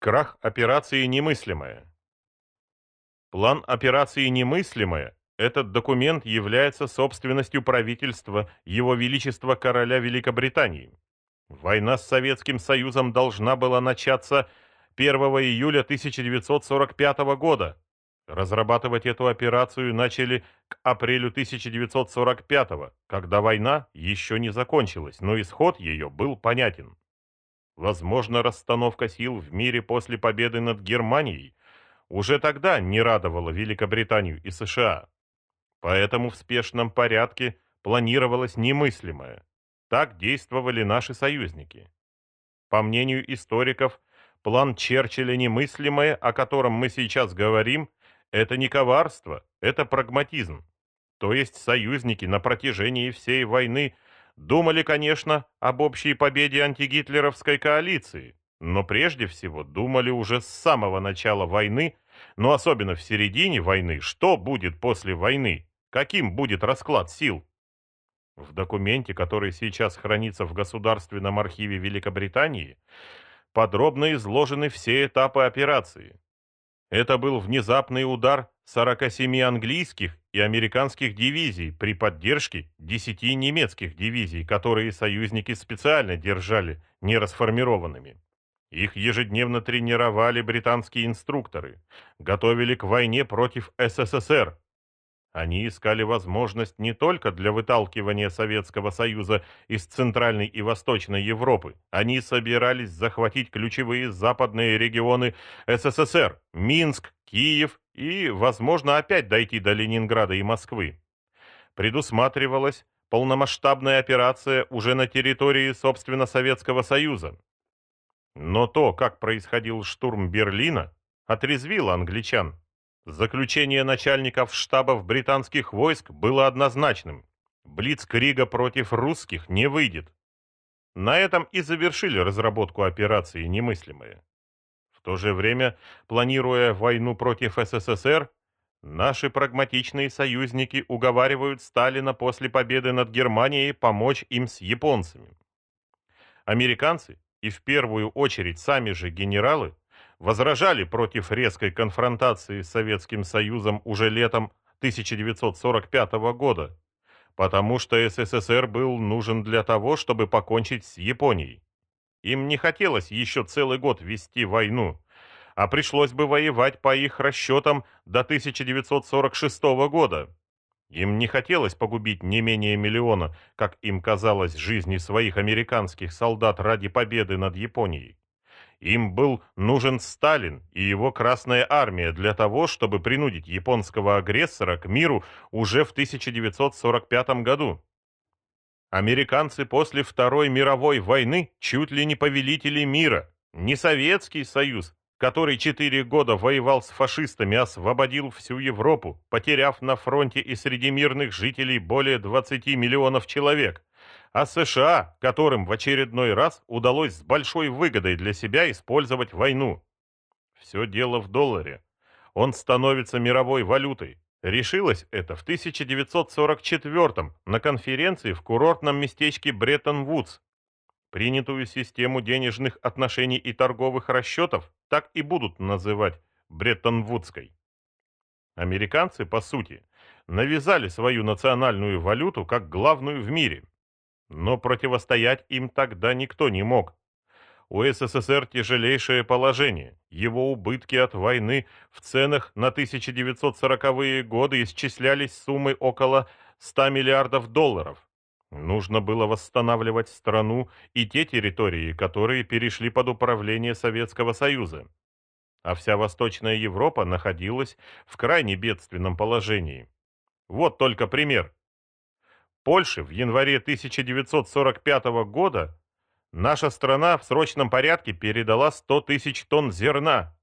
Крах операции «Немыслимая». План операции «Немыслимая» этот документ является собственностью правительства Его Величества Короля Великобритании. Война с Советским Союзом должна была начаться 1 июля 1945 года. Разрабатывать эту операцию начали к апрелю 1945, когда война еще не закончилась, но исход ее был понятен. Возможно, расстановка сил в мире после победы над Германией уже тогда не радовала Великобританию и США. Поэтому в спешном порядке планировалось немыслимое. Так действовали наши союзники. По мнению историков, план Черчилля немыслимое, о котором мы сейчас говорим, это не коварство, это прагматизм. То есть союзники на протяжении всей войны – Думали, конечно, об общей победе антигитлеровской коалиции, но прежде всего думали уже с самого начала войны, но особенно в середине войны, что будет после войны, каким будет расклад сил. В документе, который сейчас хранится в Государственном архиве Великобритании, подробно изложены все этапы операции. Это был внезапный удар 47 английских и американских дивизий при поддержке 10 немецких дивизий, которые союзники специально держали нерасформированными. Их ежедневно тренировали британские инструкторы, готовили к войне против СССР, они искали возможность не только для выталкивания Советского Союза из Центральной и Восточной Европы. Они собирались захватить ключевые западные регионы СССР – Минск, Киев и, возможно, опять дойти до Ленинграда и Москвы. Предусматривалась полномасштабная операция уже на территории, собственно, Советского Союза. Но то, как происходил штурм Берлина, отрезвило англичан. Заключение начальников штабов британских войск было однозначным. Блицкрига против русских не выйдет. На этом и завершили разработку операции «Немыслимые». В то же время, планируя войну против СССР, наши прагматичные союзники уговаривают Сталина после победы над Германией помочь им с японцами. Американцы, и в первую очередь сами же генералы, возражали против резкой конфронтации с Советским Союзом уже летом 1945 года, потому что СССР был нужен для того, чтобы покончить с Японией. Им не хотелось еще целый год вести войну, а пришлось бы воевать по их расчетам до 1946 года. Им не хотелось погубить не менее миллиона, как им казалось, жизни своих американских солдат ради победы над Японией. Им был нужен Сталин и его Красная Армия для того, чтобы принудить японского агрессора к миру уже в 1945 году. Американцы после Второй мировой войны чуть ли не повелители мира, не Советский Союз, который четыре года воевал с фашистами, освободил всю Европу, потеряв на фронте и среди мирных жителей более 20 миллионов человек а США, которым в очередной раз удалось с большой выгодой для себя использовать войну. Все дело в долларе. Он становится мировой валютой. Решилось это в 1944 на конференции в курортном местечке Бреттон-Вудс. Принятую систему денежных отношений и торговых расчетов так и будут называть Бреттон-Вудской. Американцы, по сути, навязали свою национальную валюту как главную в мире – но противостоять им тогда никто не мог. У СССР тяжелейшее положение. Его убытки от войны в ценах на 1940-е годы исчислялись суммой около 100 миллиардов долларов. Нужно было восстанавливать страну и те территории, которые перешли под управление Советского Союза. А вся Восточная Европа находилась в крайне бедственном положении. Вот только пример. Польше в январе 1945 года наша страна в срочном порядке передала 100 тысяч тонн зерна.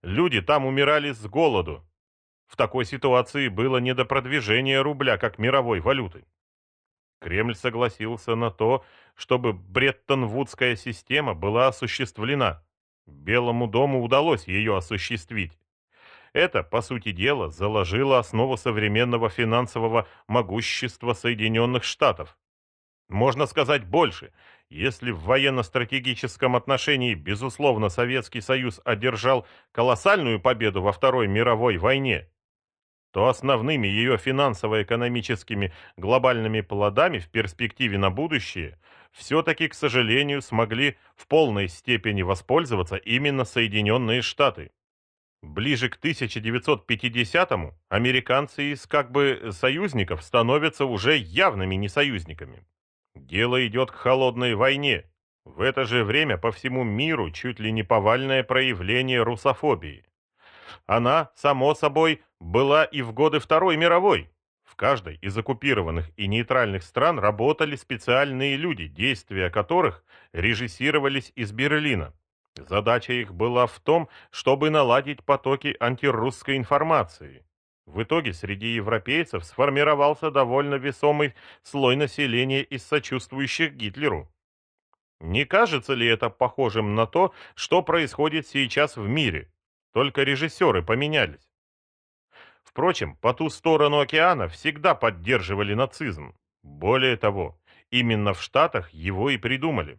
Люди там умирали с голоду. В такой ситуации было не до продвижения рубля как мировой валюты. Кремль согласился на то, чтобы Бреттон-Вудская система была осуществлена. Белому дому удалось ее осуществить. Это, по сути дела, заложило основу современного финансового могущества Соединенных Штатов. Можно сказать больше. Если в военно-стратегическом отношении, безусловно, Советский Союз одержал колоссальную победу во Второй мировой войне, то основными ее финансово-экономическими глобальными плодами в перспективе на будущее все-таки, к сожалению, смогли в полной степени воспользоваться именно Соединенные Штаты. Ближе к 1950-му американцы из как бы союзников становятся уже явными несоюзниками. Дело идет к холодной войне. В это же время по всему миру чуть ли не повальное проявление русофобии. Она, само собой, была и в годы Второй мировой. В каждой из оккупированных и нейтральных стран работали специальные люди, действия которых режиссировались из Берлина. Задача их была в том, чтобы наладить потоки антирусской информации. В итоге среди европейцев сформировался довольно весомый слой населения из сочувствующих Гитлеру. Не кажется ли это похожим на то, что происходит сейчас в мире? Только режиссеры поменялись. Впрочем, по ту сторону океана всегда поддерживали нацизм. Более того, именно в Штатах его и придумали.